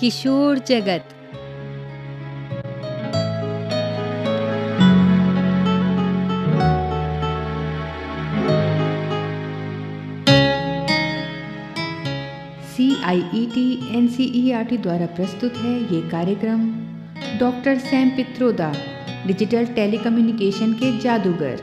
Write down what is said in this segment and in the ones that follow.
Kishor Jagat. C I E T N C E R T द्वारा प्रस्तुत है ये कार्यक्रम। Doctor Sam Pitroda, digital telecommunication के जादूगर।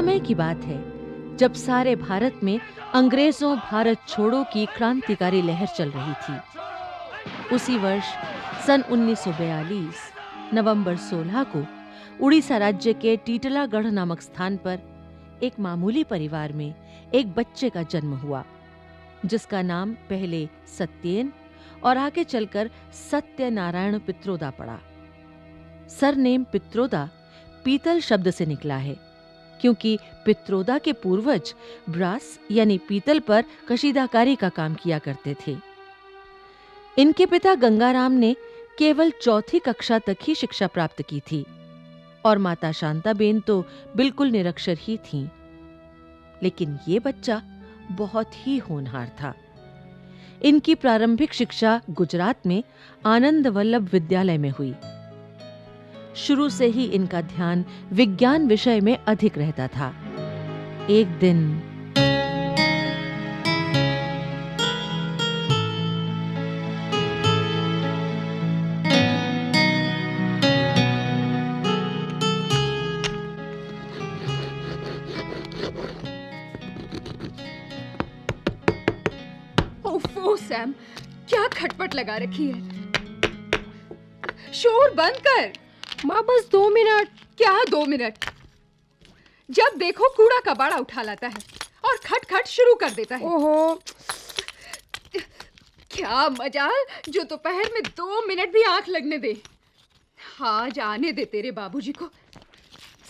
समय की बात है, जब सारे भारत में अंग्रेज़ों भारत छोड़ो की क्रांतिकारी लहर चल रही थी। उसी वर्ष सन 1942 नवंबर 16 को उड़ीसा राज्य के टीटलागढ़ नामक स्थान पर एक मामूली परिवार में एक बच्चे का जन्म हुआ, जिसका नाम पहले सत्येन और आगे चलकर सत्यनारायण पित्रोदा पड़ा। सरनेम पित्रोदा पीतल शब्द से निकला है। क्योंकि पित्रोदा के पूर्वज ब्रास यानी पीतल पर कशीदाकारी का काम किया करते थे। इनके पिता गंगाराम ने केवल चौथी कक्षा तक ही शिक्षा प्राप्त की थी और माता शांताबेन तो बिल्कुल निरक्षर ही थीं। लेकिन ये बच्चा बहुत ही होनहार था। इनकी प्रारंभिक शिक्षा गुजरात में आनंद वल्लभ विद्यालय में हुई। शुरू से ही इनका ध्यान विज्ञान विषय में अधिक रहता था। एक दिन सैम, क्या खटपट लगा रखी है? शोर बंद कर। माँ बस दो मिनट। क्या दो मिनट? जब देखो कूड़ा का कबाड़ा उठा लाता है और खट खट शुरू कर देता है। ओहो। क्या मजाल जो दोपहर में दो मिनट भी आँख लगने दे। हाँ जाने दे तेरे बाबूजी को।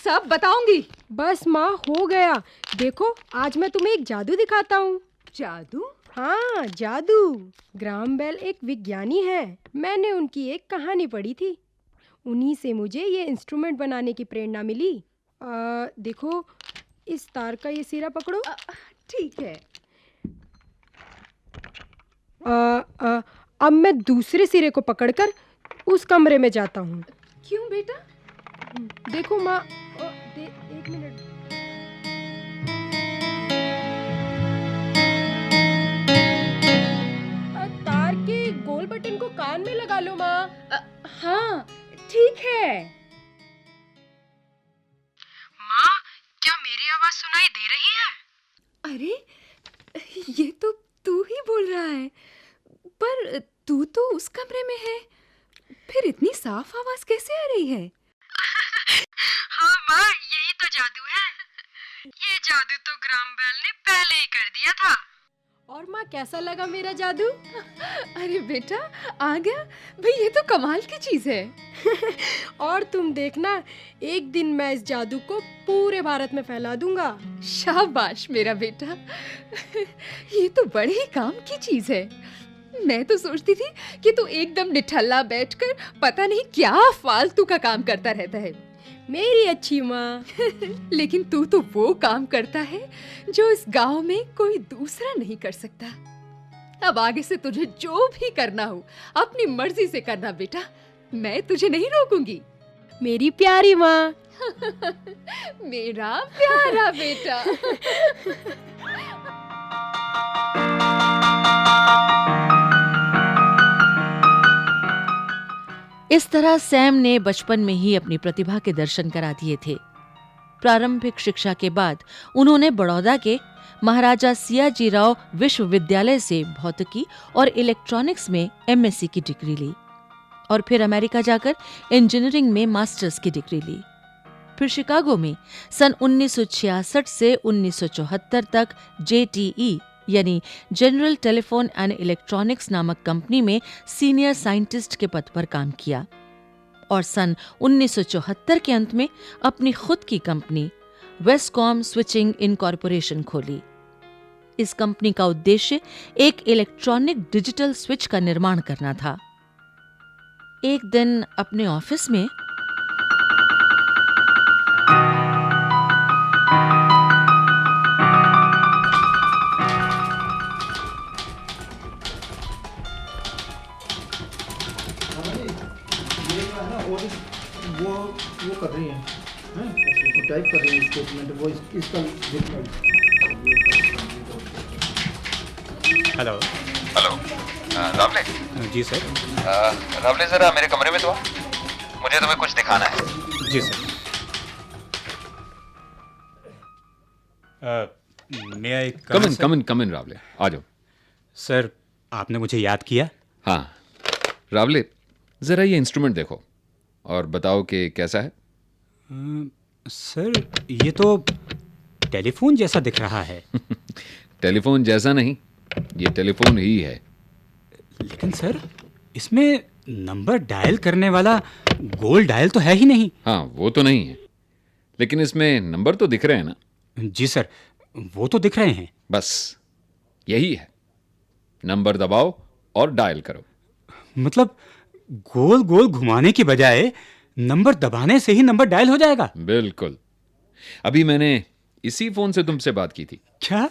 सब बताऊँगी। बस माँ हो गया। देखो आज मैं तुम्हें एक जादू दिखाता हूँ। जादू? हाँ जादू। ग्राम बेल एक विज्ञानी है। मैंने उनकी एक कहानी पढ़ी थी। उन्हीं से मुझे ये इंस्ट्रूमेंट बनाने की प्रेरणा मिली। आ, देखो इस तार का ये सिरा पकड़ो। ठीक है। आ, आ, अब मैं दूसरे सिरे को पकड़कर उस कमरे में जाता हूँ। क्यों बेटा? देखो माँ दे, एक मिनट। तार के गोल बटन को कान में लगा लो माँ। हाँ। ठीक है। माँ क्या मेरी आवाज़ सुनाई दे रही है? अरे ये तो तू ही बोल रहा है। पर तू तो उस कमरे में है। फिर इतनी साफ़ आवाज़ कैसे आ रही है? हाँ माँ यही तो जादू है। ये जादू तो ग्राम बैल ने पहले ही कर दिया था। और माँ, कैसा लगा मेरा जादू? अरे बेटा, आ गया। भाई, ये तो कमाल की चीज़ है। और तुम देखना, एक दिन मैं इस जादू को पूरे भारत में फैला दूँगा। शाबाश मेरा बेटा। ये तो बड़े ही काम की चीज़ है। मैं तो सोचती थी कि तू एकदम निठल्ला बैठकर पता नहीं क्या फालतू का काम करता रहता है। मेरी अच्छी माँ। लेकिन तू तो वो काम करता है जो इस गाँव में कोई दूसरा नहीं कर सकता। अब आगे से तुझे जो भी करना हो अपनी मर्ज़ी से करना बेटा मैं तुझे नहीं रोकूँगी। मेरी प्यारी माँ। मेरा प्यारा बेटा। इस तरह सैम ने बचपन में ही अपनी प्रतिभा के दर्शन करा दिए थे। प्रारंभिक शिक्षा के बाद उन्होंने बड़ौदा के महाराजा सियाजी राव विश्वविद्यालय से भौतिकी और इलेक्ट्रॉनिक्स में एमएससी की डिग्री ली और फिर अमेरिका जाकर इंजीनियरिंग में मास्टर्स की डिग्री ली। फिर शिकागो में सन 1966 से 1974 तक जेटीई यानी जनरल टेलीफोन एंड इलेक्ट्रॉनिक्स नामक कंपनी में सीनियर साइंटिस्ट के पद पर काम किया और सन 1974 के अंत में अपनी खुद की कंपनी वेस्कॉम स्विचिंग इनकॉर्पोरेशन खोली। इस कंपनी का उद्देश्य एक इलेक्ट्रॉनिक डिजिटल स्विच का निर्माण करना था। एक दिन अपने ऑफ़िस में स्टेटमेंट वो इस, इसका हेलो हेलो रावले जी सर रावले जरा मेरे कमरे में तो मुझे तुम्हें कुछ दिखाना है। जी सर मैं एक कम इन कम इन कम इन रावले आ जाओ. सर आपने मुझे याद किया? हाँ. रावले जरा ये इंस्ट्रूमेंट देखो और बताओ कि कैसा है। अ, सर ये तो टेलीफोन जैसा दिख रहा है। टेलीफोन जैसा नहीं ये टेलीफोन ही है। लेकिन सर इसमें नंबर डायल करने वाला गोल डायल तो है ही नहीं। हाँ वो तो नहीं है। लेकिन इसमें नंबर तो दिख रहे हैं ना। जी सर वो तो दिख रहे हैं। बस यही है। नंबर दबाओ और डायल करो। मतलब गोल गोल घुमाने की बजाय नंबर दबाने से ही नंबर डायल हो जाएगा। बिल्कुल। अभी मैंने इसी फ़ोन से तुमसे बात की थी। क्या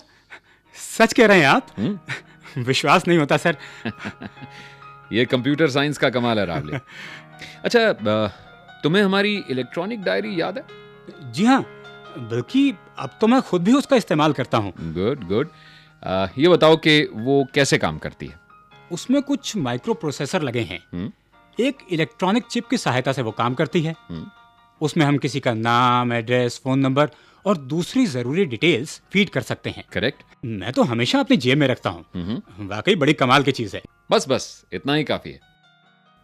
सच कह रहे हैं आप? विश्वास नहीं होता सर। ये कंप्यूटर साइंस का कमाल है रावले। अच्छा तुम्हें हमारी इलेक्ट्रॉनिक डायरी याद है? जी हाँ बल्कि अब तो मैं खुद भी उसका इस्तेमाल करता हूँ। Good good. ये बताओ कि वो कैसे काम करती है? उसमें कुछ माइक्रो प्रोसेसर लगे हैं। हम्म। एक इलेक्ट्रॉनिक चिप की सहायता से वो काम करती है। हम्म। उसमें हम किसी का नाम एड्रेस फ़ोन नंबर और दूसरी ज़रूरी डिटेल्स फ़ीड कर सकते हैं। करेक्ट। मैं तो हमेशा अपनी जेब में रखता हूँ। वाकई बड़ी कमाल की चीज़ है। बस बस इतना ही काफ़ी है।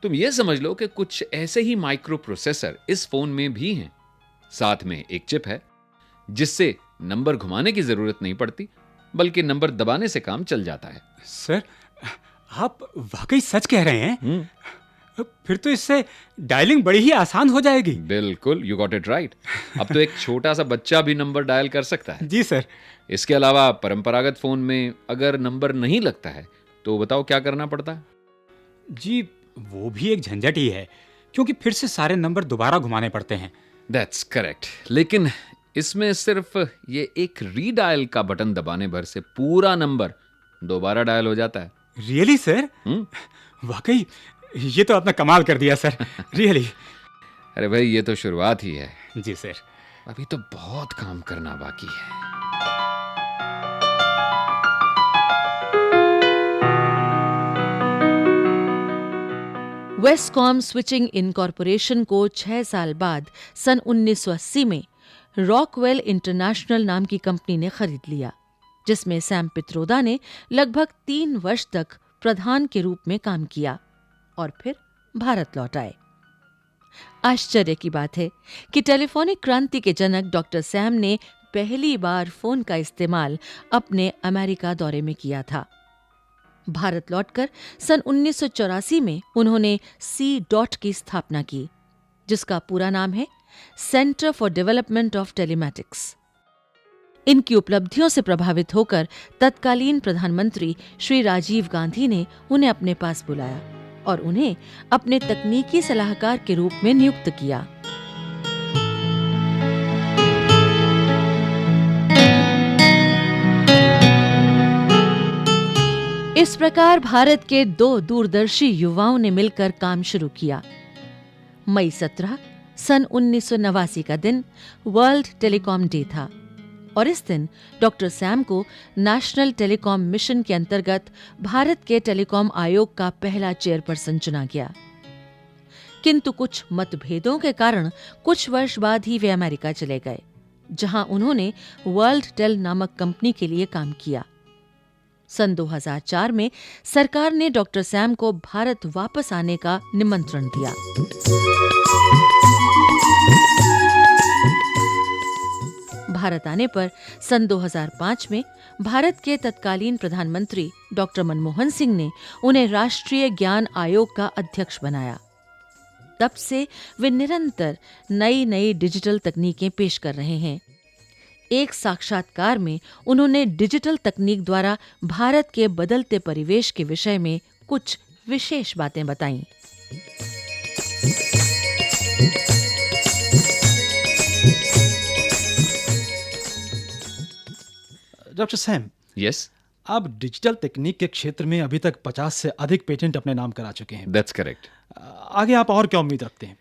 तुम ये समझ लो कि कुछ ऐसे ही माइक्रो प्रोसेसर इस फ़ोन में भी हैं। साथ में एक चिप है जिससे नंबर घुमाने की ज़रूरत नहीं पड़ती बल्कि नंबर दबाने से काम चल जाता है। सर आप वाकई सच कह रहे हैं? फिर तो इससे डायलिंग बड़ी ही आसान हो जाएगी। बिल्कुल यू गॉट इट राइट अब तो एक छोटा सा बच्चा भी नंबर डायल कर सकता है। जी सर इसके अलावा परंपरागत फ़ोन में अगर नंबर नहीं लगता है तो बताओ क्या करना पड़ता है? जी वो भी एक झंझट ही है क्योंकि फिर से सारे नंबर दोबारा घुमाने पड़ते हैं। दैट्स करेक्ट लेकिन इसमें सिर्फ़ ये एक रीडायल का बटन दबाने भर से पूरा नंबर दोबारा डायल हो जाता है। Really sir hmm. वाकई ये तो आपने कमाल कर दिया सर। रियली अरे भाई ये तो शुरुआत ही है। जी सर। अभी तो बहुत काम करना बाकी है। वेस्कॉम स्विचिंग इनकॉर्पोरेशन को छह साल बाद सन 1980 में रॉकवेल इंटरनेशनल नाम की कंपनी ने खरीद लिया जिसमें सैम पित्रोदा ने लगभग तीन वर्ष तक प्रधान के रूप में काम किया। और फिर भारत लौट आए। आश्चर्य की बात है कि टेलीफोनिक क्रांति के जनक डॉक्टर सैम ने पहली बार फ़ोन का इस्तेमाल अपने अमेरिका दौरे में किया था। भारत लौटकर सन 1984 में उन्होंने सी डॉट की स्थापना की, जिसका पूरा नाम है centre for development of telematics. इनकी उपलब्धियों से प्रभावित होकर तत्कालीन प्रधानमंत्री श्री राजीव गांधी ने उन्हें अपने पास बुलाया। और उन्हें अपने तकनीकी सलाहकार के रूप में नियुक्त किया। इस प्रकार भारत के दो दूरदर्शी युवाओं ने मिलकर काम शुरू किया। मई सत्रह, सन उन्नीस सौ नवासी का दिन, वर्ल्ड टेलीकॉम डे था। और इस दिन डॉक्टर सैम को नेशनल टेलीकॉम मिशन के अंतर्गत भारत के टेलीकॉम आयोग का पहला चेयरपर्सन चुना गया। किंतु कुछ मतभेदों के कारण कुछ वर्ष बाद ही वे अमेरिका चले गए, जहाँ उन्होंने वर्ल्ड टेल नामक कंपनी के लिए काम किया। सन 2004 में सरकार ने डॉक्टर सैम को भारत वापस आने का निमंत्रण दिया। भारत आने पर सन 2005 में भारत के तत्कालीन प्रधानमंत्री डॉक्टर मनमोहन सिंह ने उन्हें राष्ट्रीय ज्ञान आयोग का अध्यक्ष बनाया। तब से वे निरंतर नई नई डिजिटल तकनीकें पेश कर रहे हैं। एक साक्षात्कार में उन्होंने डिजिटल तकनीक द्वारा भारत के बदलते परिवेश के विषय में कुछ विशेष बातें बताईं। डॉक्टर सैम यस आप डिजिटल तकनीक के क्षेत्र में अभी तक 50 से अधिक पेटेंट अपने नाम करा चुके हैं। दैट्स करेक्ट आगे आप और क्या उम्मीद रखते हैं?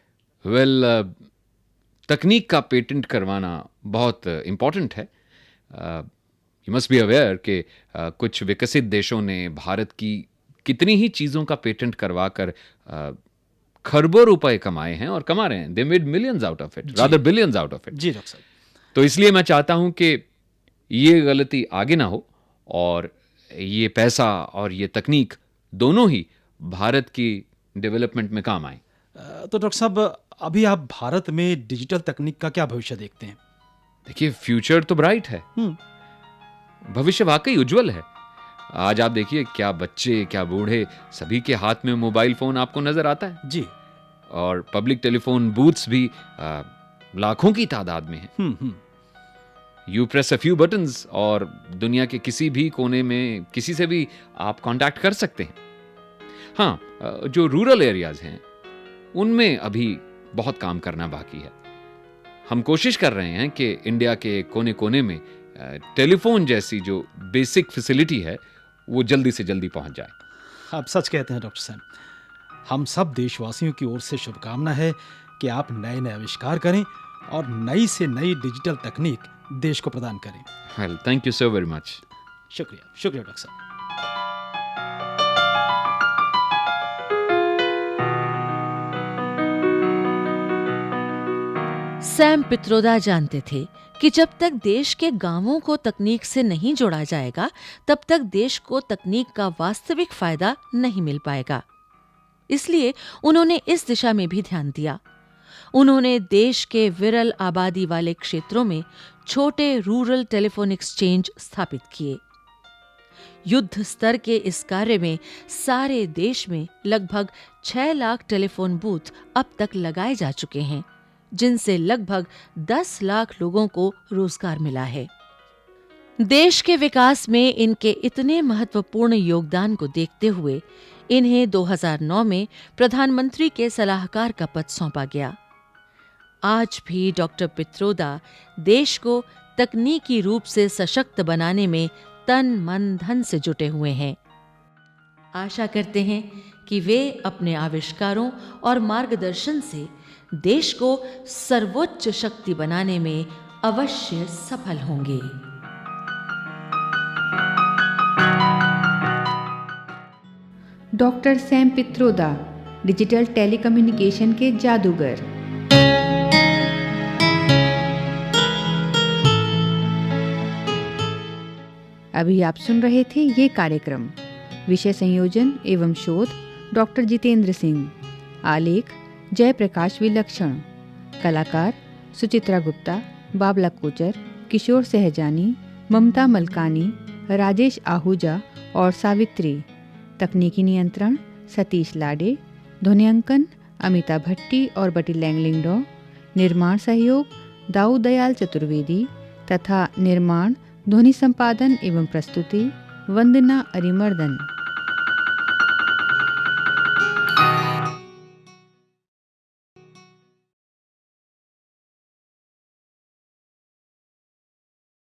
वेल well, uh, तकनीक का पेटेंट करवाना बहुत इंपॉर्टेंट है। यू मस्ट बी अवेयर कि uh, कुछ विकसित देशों ने भारत की कितनी ही चीज़ों का पेटेंट करवा कर uh, खरबों रुपए कमाए हैं और कमा रहे हैं। They made millions out of it rather billions out of it ji doctor तो इसलिए मैं चाहता हूँ कि ये गलती आगे ना हो और ये पैसा और ये तकनीक दोनों ही भारत की डेवलपमेंट में काम आए। तो डॉक्टर साहब अभी आप भारत में डिजिटल तकनीक का क्या भविष्य देखते हैं? देखिए फ्यूचर तो ब्राइट है। हम्म। भविष्य वाकई उज्जवल है। आज आप देखिए क्या बच्चे क्या बूढ़े सभी के हाथ में मोबाइल फ़ोन आपको नज़र आता है। जी। और पब्लिक टेलीफोन बूथ्स भी आ, लाखों की तादाद में है। हम्म हम्म। You press a few buttons और दुनिया के किसी भी कोने में किसी से भी आप कांटेक्ट कर सकते हैं। हाँ जो रूरल एरियाज़ हैं, उनमें अभी बहुत काम करना बाकी है। हम कोशिश कर रहे हैं कि इंडिया के कोने कोने में टेलीफोन जैसी जो बेसिक फैसिलिटी है, वो जल्दी से जल्दी पहुँच जाए। आप सच कहते हैं, डॉक्टर सैम हम सब देशवासियों की ओर से शुभकामना है कि आप नए नए आविष्कार करें और नई से नई डिजिटल तकनीक देश को प्रदान करें। Thank you so very much शुक्रिया शुक्रिया डॉक्टर साहब। सैम पित्रोदा जानते थे कि जब तक देश के गाँवों को तकनीक से नहीं जोड़ा जाएगा तब तक देश को तकनीक का वास्तविक फ़ायदा नहीं मिल पाएगा। इसलिए उन्होंने इस दिशा में भी ध्यान दिया। उन्होंने देश के विरल आबादी वाले क्षेत्रों में छोटे रूरल टेलीफोन एक्सचेंज स्थापित किए। युद्ध स्तर के इस कार्य में सारे देश में लगभग छह लाख टेलीफोन बूथ अब तक लगाए जा चुके हैं, जिनसे लगभग 10 लाख लोगों को रोज़गार मिला है। देश के विकास में इनके इतने महत्वपूर्ण योगदान को देखते हुए इन्हें 2009 में प्रधानमंत्री के सलाहकार का पद सौंपा गया। आज भी डॉक्टर पित्रोदा देश को तकनीकी रूप से सशक्त बनाने में तन, मन, धन से जुटे हुए हैं। आशा करते हैं कि वे अपने आविष्कारों और मार्गदर्शन से देश को सर्वोच्च शक्ति बनाने में अवश्य सफल होंगे। Doctor Sam Pitroda, digital telecommunication के जादूगर। अभी आप सुन रहे थे ये कार्यक्रम। विषय संयोजन एवं शोध डॉक्टर जितेंद्र सिंह। आलेख जयप्रकाश विलक्षण। कलाकार सुचित्रा गुप्ता, बाबला कोचर, किशोर सहजानी, ममता मलकानी, राजेश आहूजा और सावित्री। तकनीकी नियंत्रण सतीश लाडे, ध्वनियांकन अमिता भट्टी और बटी लैंगलिंगडो। निर्माण सहयोग दाऊ दयाल चतुर्वेदी तथा निर्माण ध्वनि संपादन एवं प्रस्तुति वंदना अरिमर्दन।